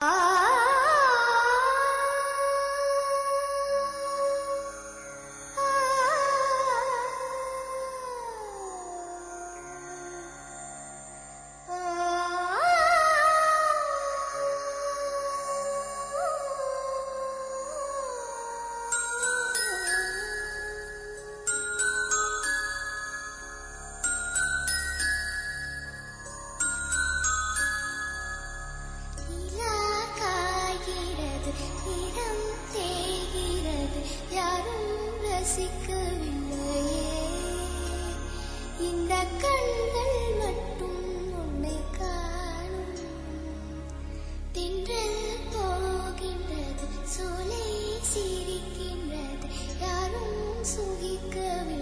Ah! could